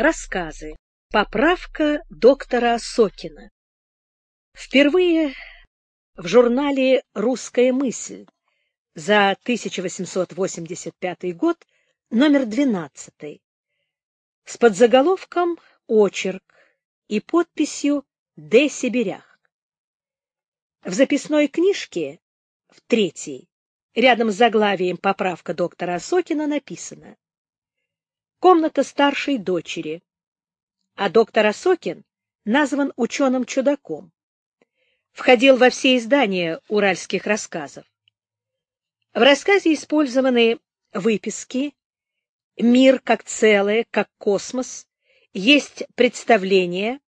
Рассказы. Поправка доктора Сокина. Впервые в журнале «Русская мысль» за 1885 год номер 12 с подзаголовком «Очерк» и подписью «Д. Сибирях». В записной книжке, в третьей, рядом с заглавием «Поправка доктора Осокина» написано комната старшей дочери, а доктор Осокин назван ученым-чудаком. Входил во все издания уральских рассказов. В рассказе использованы выписки, мир как целое, как космос, есть представление,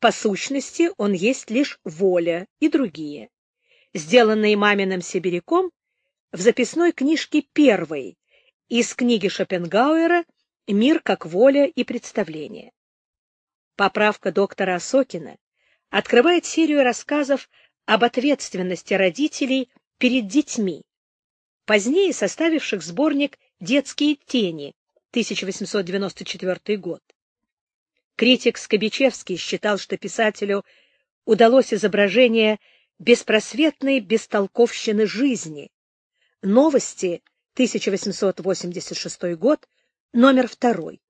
по сущности он есть лишь воля и другие, сделанные маминым сибиряком в записной книжке первой из книги Шопенгауэра Мир как воля и представление. Поправка доктора Осокина открывает серию рассказов об ответственности родителей перед детьми, позднее составивших сборник «Детские тени» 1894 год. Критик Скобичевский считал, что писателю удалось изображение беспросветной бестолковщины жизни. Новости 1886 год номер второй.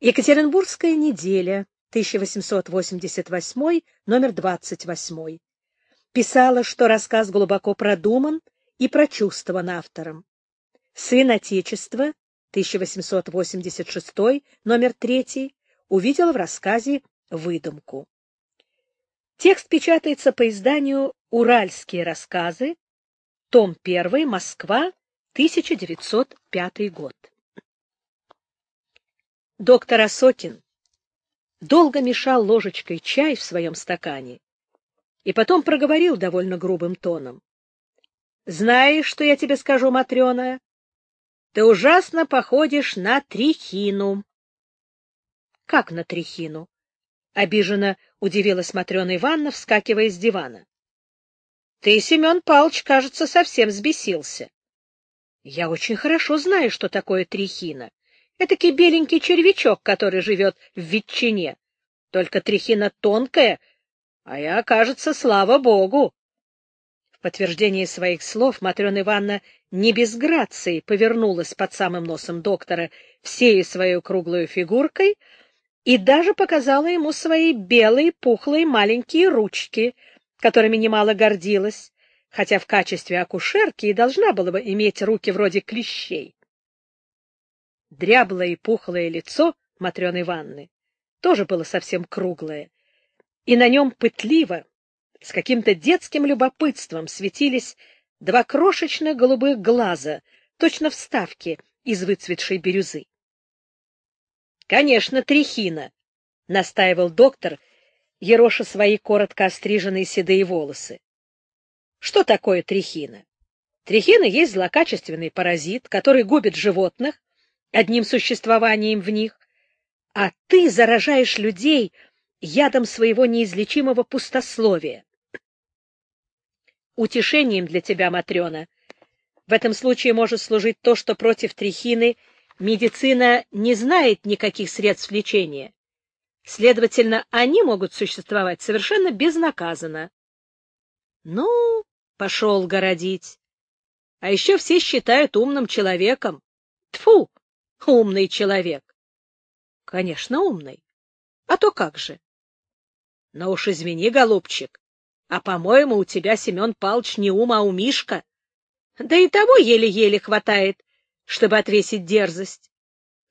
Екатеринбургская неделя, 1888, номер 28. Писала, что рассказ глубоко продуман и прочувствован автором. Сын Отечества, 1886, номер 3, увидел в рассказе выдумку. Текст печатается по изданию «Уральские рассказы», том 1, Москва, 1905 год. Доктор Осокин долго мешал ложечкой чай в своем стакане и потом проговорил довольно грубым тоном. — Знаешь, что я тебе скажу, Матрена? Ты ужасно походишь на трихину. — Как на трихину? — обиженно удивилась Матрена Ивановна, вскакивая с дивана. — Ты, Семен Павлович, кажется, совсем взбесился. — Я очень хорошо знаю, что такое трихина. Этакий беленький червячок, который живет в ветчине. Только тряхина тонкая, а я, кажется, слава богу. В подтверждение своих слов Матрена Ивановна не без грации повернулась под самым носом доктора всей своей круглой фигуркой и даже показала ему свои белые пухлые маленькие ручки, которыми немало гордилась, хотя в качестве акушерки и должна была бы иметь руки вроде клещей. Дряблое и пухлое лицо Матрёны Ивановны тоже было совсем круглое, и на нем пытливо, с каким-то детским любопытством светились два крошечных голубых глаза, точно вставки из выцветшей бирюзы. — Конечно, трихина, — настаивал доктор, ероша свои коротко остриженные седые волосы. — Что такое трихина? Трихина есть злокачественный паразит, который губит животных, одним существованием в них, а ты заражаешь людей ядом своего неизлечимого пустословия. Утешением для тебя, Матрена, в этом случае может служить то, что против трихины медицина не знает никаких средств лечения. Следовательно, они могут существовать совершенно безнаказанно. Ну, пошел городить. А еще все считают умным человеком. Тфу! Умный человек. Конечно, умный. А то как же? Но уж извини, голубчик, а, по-моему, у тебя, Семен Палч, не ум, а умишка. Да и того еле-еле хватает, чтобы отвесить дерзость.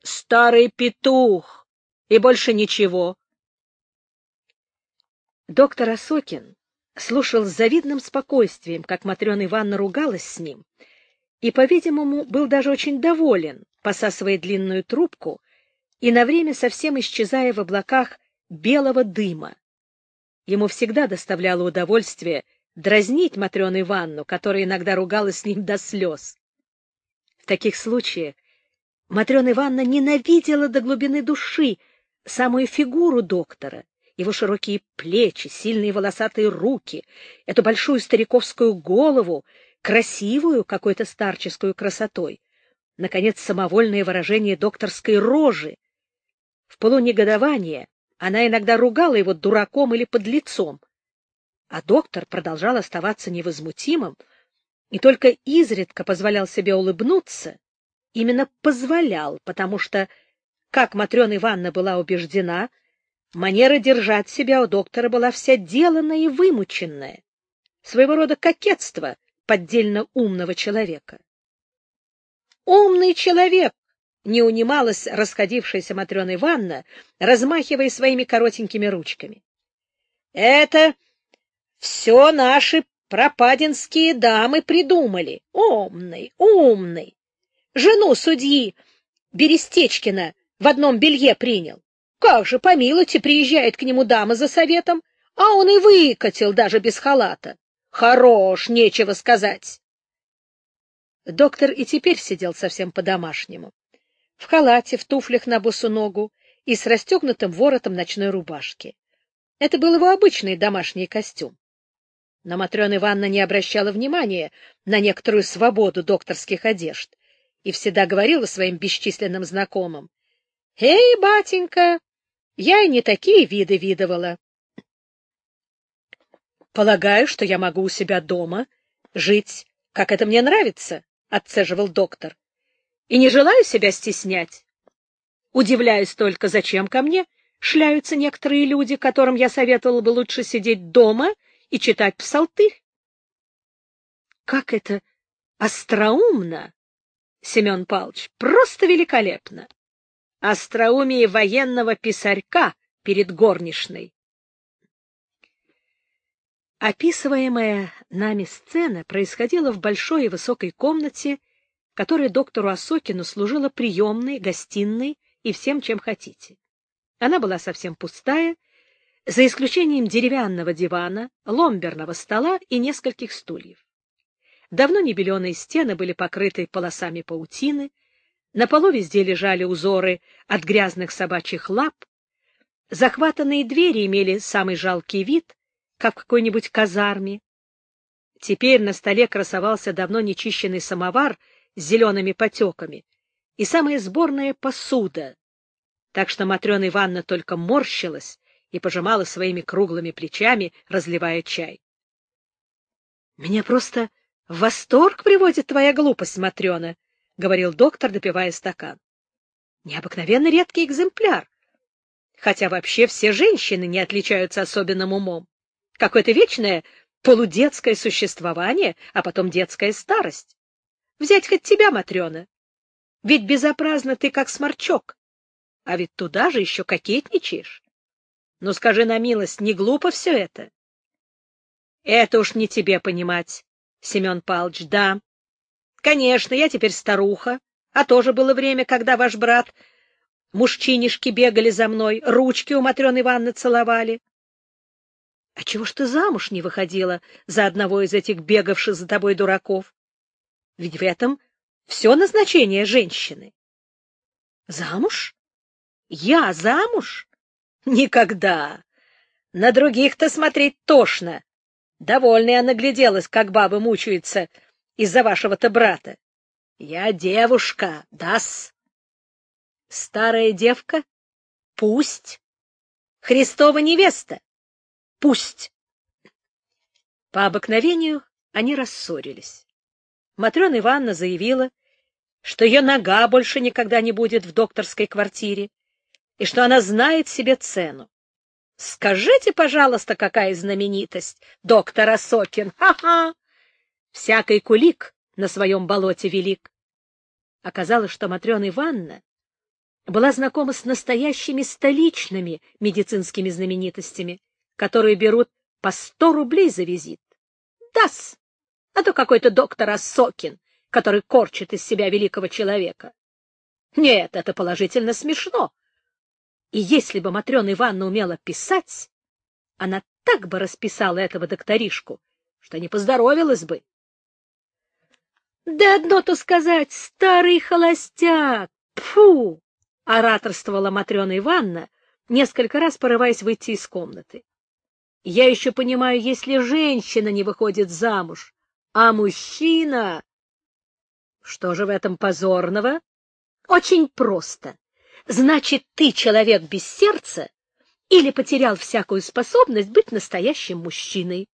Старый петух, и больше ничего. Доктор Осокин слушал с завидным спокойствием, как Матрена Ивановна ругалась с ним, и, по-видимому, был даже очень доволен, посасывая длинную трубку и на время совсем исчезая в облаках белого дыма. Ему всегда доставляло удовольствие дразнить Матрёну Ивановну, которая иногда ругалась с ним до слез. В таких случаях Матрена Ивановна ненавидела до глубины души самую фигуру доктора, его широкие плечи, сильные волосатые руки, эту большую стариковскую голову, красивую какой-то старческую красотой, наконец, самовольное выражение докторской рожи. В полунегодование она иногда ругала его дураком или подлецом, а доктор продолжал оставаться невозмутимым и только изредка позволял себе улыбнуться, именно позволял, потому что, как Матрена Ивановна была убеждена, манера держать себя у доктора была вся деланная и вымученная, своего рода кокетство поддельно умного человека. «Умный человек!» — не унималась расходившаяся Матрена Ивановна, размахивая своими коротенькими ручками. «Это все наши пропадинские дамы придумали. Умный, умный. Жену судьи Берестечкина в одном белье принял. Как же, помилуйте, приезжает к нему дама за советом, а он и выкатил даже без халата. Хорош, нечего сказать. Доктор и теперь сидел совсем по-домашнему. В халате, в туфлях на босу ногу и с расстегнутым воротом ночной рубашки. Это был его обычный домашний костюм. Но Матрена Ивановна не обращала внимания на некоторую свободу докторских одежд и всегда говорила своим бесчисленным знакомым, «Эй, батенька, я и не такие виды видывала». «Полагаю, что я могу у себя дома жить, как это мне нравится», — отцеживал доктор, — «и не желаю себя стеснять. Удивляюсь только, зачем ко мне шляются некоторые люди, которым я советовала бы лучше сидеть дома и читать псалтырь. Как это остроумно, Семен Павлович, просто великолепно. Остроумие военного писарька перед горничной. Описываемая нами сцена происходила в большой и высокой комнате, которая доктору Осокину служила приемной, гостиной и всем, чем хотите. Она была совсем пустая, за исключением деревянного дивана, ломберного стола и нескольких стульев. Давно небеленые стены были покрыты полосами паутины, на полу везде лежали узоры от грязных собачьих лап, захватанные двери имели самый жалкий вид, как в какой-нибудь казарме. Теперь на столе красовался давно нечищенный самовар с зелеными потеками и самая сборная посуда, так что Матрена Ивановна только морщилась, и пожимала своими круглыми плечами, разливая чай. — Меня просто в восторг приводит твоя глупость, Матрена, — говорил доктор, допивая стакан. — Необыкновенно редкий экземпляр. Хотя вообще все женщины не отличаются особенным умом. Какое-то вечное полудетское существование, а потом детская старость. Взять хоть тебя, Матрена. Ведь безобразно ты как сморчок, а ведь туда же еще кокетничаешь. Ну, скажи на милость, не глупо все это? Это уж не тебе понимать, Семен Павлович, да. Конечно, я теперь старуха, а тоже было время, когда ваш брат, мужчинишки бегали за мной, ручки у Матрёны Ивановны целовали. А чего ж ты замуж не выходила за одного из этих бегавших за тобой дураков? Ведь в этом все назначение женщины. Замуж? Я замуж? Никогда. На других-то смотреть тошно. Довольно я нагляделась, как бабы мучаются из-за вашего-то брата. Я девушка, дас. Старая девка? Пусть. Христова невеста? Пусть. По обыкновению они рассорились. Матрена Ивановна заявила, что ее нога больше никогда не будет в докторской квартире, и что она знает себе цену. Скажите, пожалуйста, какая знаменитость, доктор Осокин, ха-ха! Всякий кулик на своем болоте велик. Оказалось, что Матрена Ивановна была знакома с настоящими столичными медицинскими знаменитостями, которые берут по сто рублей за визит. Дас! А то какой-то доктор Осокин, который корчит из себя великого человека. Нет, это положительно смешно. И если бы Матрена Ивановна умела писать, она так бы расписала этого докторишку, что не поздоровилась бы. Да одно-то сказать, старый холостяк! Фу! ораторствовала Матрена Ивановна, несколько раз порываясь выйти из комнаты. Я еще понимаю, если женщина не выходит замуж, а мужчина... Что же в этом позорного? Очень просто. значит, ты человек без сердца или потерял всякую способность быть настоящим мужчиной.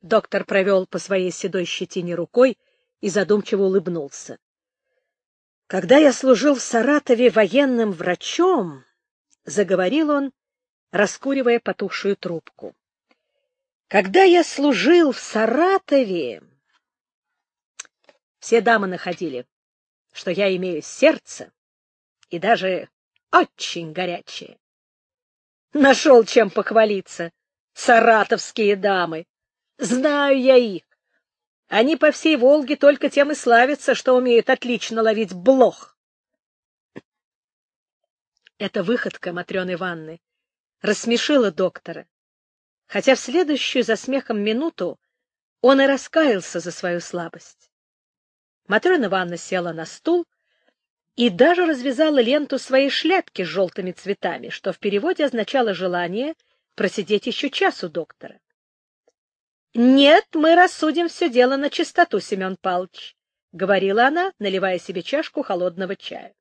Доктор провел по своей седой щетине рукой и задумчиво улыбнулся. Когда я служил в Саратове военным врачом, заговорил он, раскуривая потухшую трубку. Когда я служил в Саратове, все дамы находили, что я имею сердце и даже очень горячее. Нашел чем похвалиться, саратовские дамы. Знаю я их. Они по всей Волге только тем и славятся, что умеют отлично ловить блох. Эта выходка Матрёны Ивановны рассмешила доктора, хотя в следующую за смехом минуту он и раскаялся за свою слабость. Матрена Ивановна села на стул и даже развязала ленту своей шляпки с желтыми цветами, что в переводе означало желание просидеть еще час у доктора. — Нет, мы рассудим все дело на чистоту, Семен Павлович, — говорила она, наливая себе чашку холодного чая.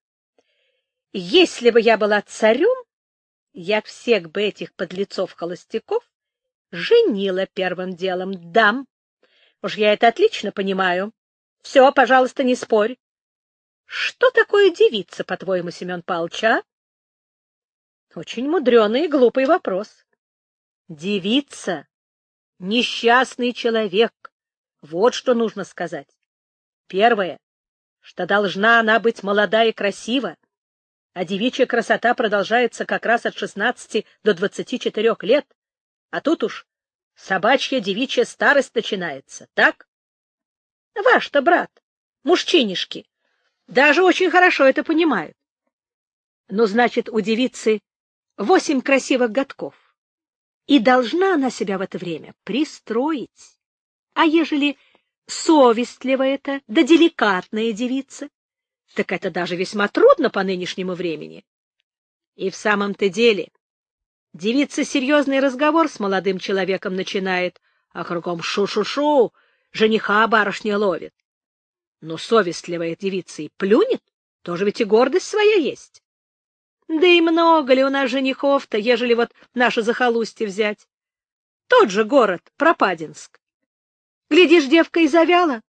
— Если бы я была царем, я всех бы этих подлецов-холостяков женила первым делом, дам. Уж я это отлично понимаю. Все, пожалуйста, не спорь. Что такое девица, по-твоему, Семен Павлович, а? Очень мудреный и глупый вопрос. Девица Несчастный человек. Вот что нужно сказать. Первое, что должна она быть молода и красива, а девичья красота продолжается как раз от 16 до 24 лет, а тут уж собачья девичья старость начинается, так? Ваш-то брат, мужчинишки, даже очень хорошо это понимают. Ну, значит, у девицы восемь красивых годков. И должна она себя в это время пристроить. А ежели совестливая это, да деликатная девица, так это даже весьма трудно по нынешнему времени. И в самом-то деле девица серьезный разговор с молодым человеком начинает, а кругом шу-шу-шу, жениха барышня ловит. Но совестливая девица и плюнет, тоже ведь и гордость своя есть. Да и много ли у нас женихов-то, ежели вот наше захолустье взять? Тот же город, Пропадинск. Глядишь, девка и завяла.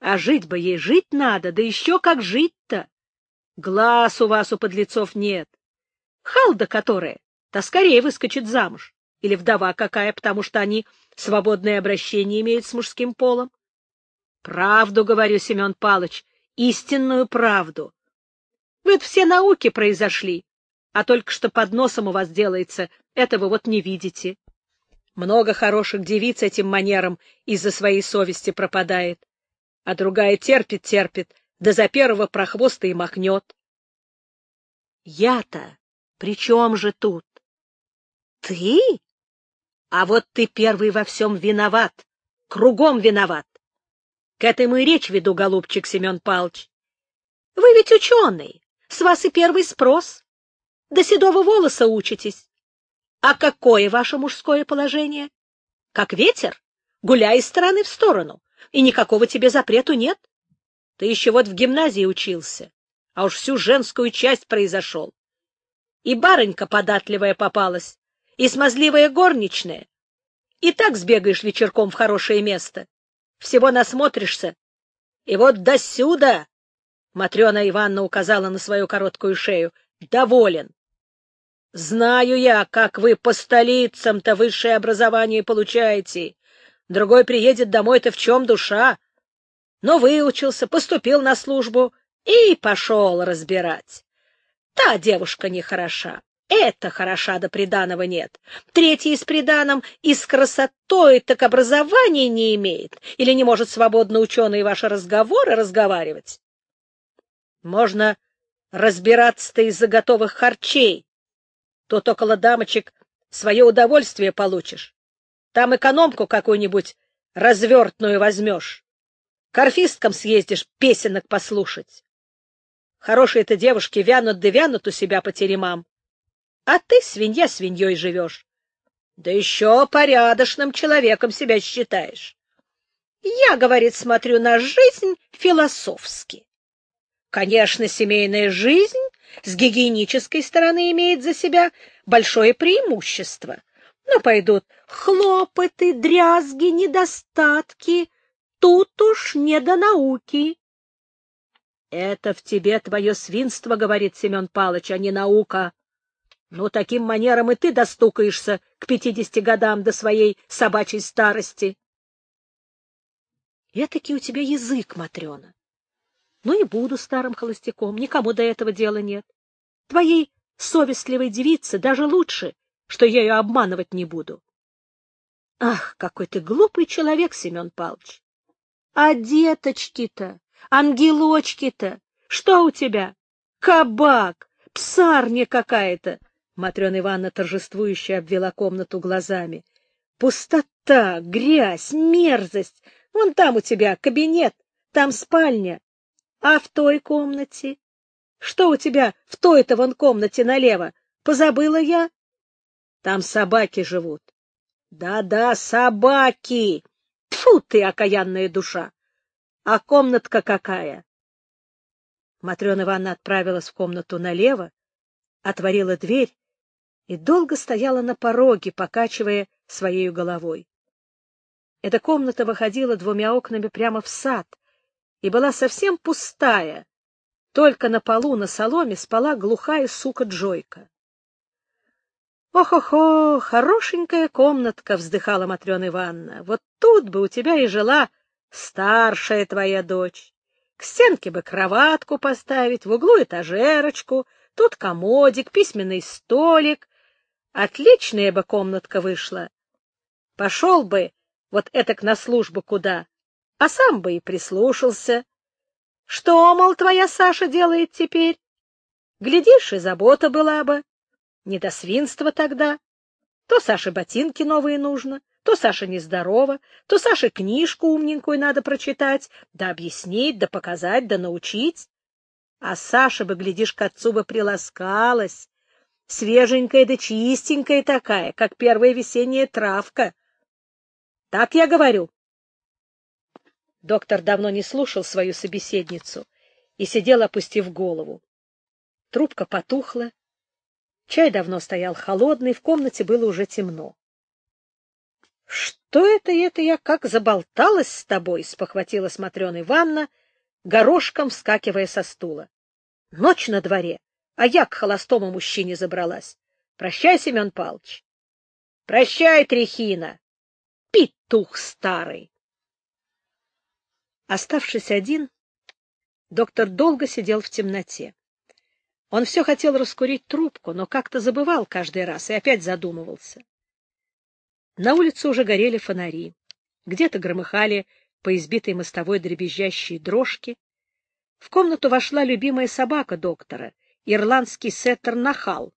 А жить бы ей жить надо, да еще как жить-то. Глаз у вас у подлецов нет. Халда которая, то скорее выскочит замуж. Или вдова какая, потому что они свободное обращение имеют с мужским полом. Правду говорю, Семен Палыч, истинную правду. Вы все науки произошли, а только что под носом у вас делается, этого вот не видите. Много хороших девиц этим манером из-за своей совести пропадает, а другая терпит-терпит, да за первого прохвоста и махнет. Я-то при чем же тут? Ты? А вот ты первый во всем виноват, кругом виноват. К этому и речь веду, голубчик Семен Палч. Вы ведь ученый, с вас и первый спрос. До седого волоса учитесь. А какое ваше мужское положение? Как ветер, гуляй из стороны в сторону, и никакого тебе запрету нет. Ты еще вот в гимназии учился, а уж всю женскую часть произошел. И барынька податливая попалась, и смазливая горничная. И так сбегаешь вечерком в хорошее место. Всего насмотришься. И вот досюда Матрена Ивановна указала на свою короткую шею. — Доволен. — Знаю я, как вы по столицам-то высшее образование получаете. Другой приедет домой-то в чем душа. Но выучился, поступил на службу и пошел разбирать. Та девушка нехороша. Это хороша, да приданого нет. Третий с приданым и с красотой так образования не имеет или не может свободно ученые ваши разговоры разговаривать. Можно разбираться-то из-за готовых харчей. Тут около дамочек свое удовольствие получишь. Там экономку какую-нибудь развертную возьмешь. К орфисткам съездишь песенок послушать. Хорошие-то девушки вянут да вянут у себя по теремам. А ты, свинья, свиньей живешь. Да еще порядочным человеком себя считаешь. Я, говорит, смотрю на жизнь философски. Конечно, семейная жизнь с гигиенической стороны имеет за себя большое преимущество. Но пойдут хлопоты, дрязги, недостатки. Тут уж не до науки. — Это в тебе твое свинство, — говорит Семен Палыч, — а не наука. Ну, таким манером и ты достукаешься к пятидесяти годам до своей собачьей старости. — Этакий у тебя язык, Матрена. Ну и буду старым холостяком, никому до этого дела нет. Твоей совестливой девице даже лучше, что я ее обманывать не буду. Ах, какой ты глупый человек, Семен Павлович! А деточки-то, ангелочки-то, что у тебя? Кабак, псарня какая-то! Матрена Ивановна торжествующе обвела комнату глазами. Пустота, грязь, мерзость. Вон там у тебя кабинет, там спальня. А в той комнате? Что у тебя в той-то вон комнате налево? Позабыла я? Там собаки живут. Да-да, собаки! Тьфу ты, окаянная душа! А комнатка какая? Матрена Ивановна отправилась в комнату налево, отворила дверь и долго стояла на пороге, покачивая своей головой. Эта комната выходила двумя окнами прямо в сад, и была совсем пустая, только на полу на соломе спала глухая сука Джойка. «Ох-охо, хорошенькая комнатка!» — вздыхала Матрена Ивановна. «Вот тут бы у тебя и жила старшая твоя дочь. К стенке бы кроватку поставить, в углу этажерочку, тут комодик, письменный столик. Отличная бы комнатка вышла. Пошел бы вот этак на службу куда, а сам бы и прислушался. Что, мол, твоя Саша делает теперь? Глядишь, и забота была бы. Не до свинства тогда. То Саше ботинки новые нужно, то Саша нездорова, то Саше книжку умненькую надо прочитать, да объяснить, да показать, да научить. А Саша бы, глядишь, к отцу бы приласкалась, свеженькая да чистенькая такая, как первая весенняя травка. Так я говорю. Доктор давно не слушал свою собеседницу и сидел, опустив голову. Трубка потухла, чай давно стоял холодный, в комнате было уже темно. — Что это это я как заболталась с тобой? — спохватила смотреная Ивановна, горошком вскакивая со стула. — Ночь на дворе, а я к холостому мужчине забралась. Прощай, Семен Павлович. — Прощай, Трехина. Петух старый. Оставшись один, доктор долго сидел в темноте. Он все хотел раскурить трубку, но как-то забывал каждый раз и опять задумывался. На улице уже горели фонари, где-то громыхали по избитой мостовой дребезжащие дрожки. В комнату вошла любимая собака доктора, ирландский сеттер Нахал.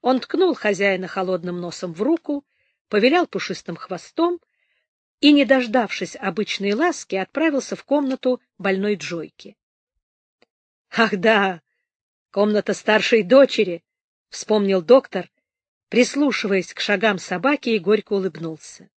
Он ткнул хозяина холодным носом в руку, повилял пушистым хвостом и, не дождавшись обычной ласки, отправился в комнату больной Джойки. — Ах да, комната старшей дочери! — вспомнил доктор, прислушиваясь к шагам собаки, и горько улыбнулся.